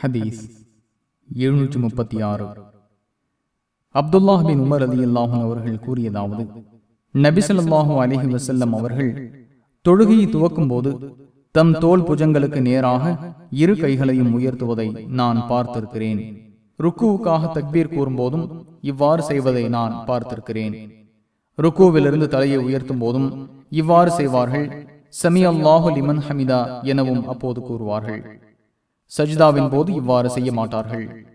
ஹதீஸ் எழுநூற்றி முப்பத்தி ஆறு. அப்துல்லாஹ் பின் உமர் அலி அல்லாஹன் அவர்கள் கூறியதாவது நபிசல்லாஹு அலிஹி வசல்லம் அவர்கள் தொழுகையை துவக்கும் போது தம் தோல் புஜங்களுக்கு நேராக இரு கைகளையும் உயர்த்துவதை நான் பார்த்திருக்கிறேன். ருக்குவுக்காக தக்பீர் கூறும்போதும் இவ்வாறு செய்வதை நான் பார்த்திருக்கிறேன். ருக்குவிலிருந்து தலையை உயர்த்தும் போதும் இவ்வாறு செய்வார்கள். சமி அல்லாஹு லிமன் ஹமிதா எனவும் அப்போது கூறுவார்கள். சஜிதாவின் போது இவ்வாறு செய்ய மாட்டார்கள்.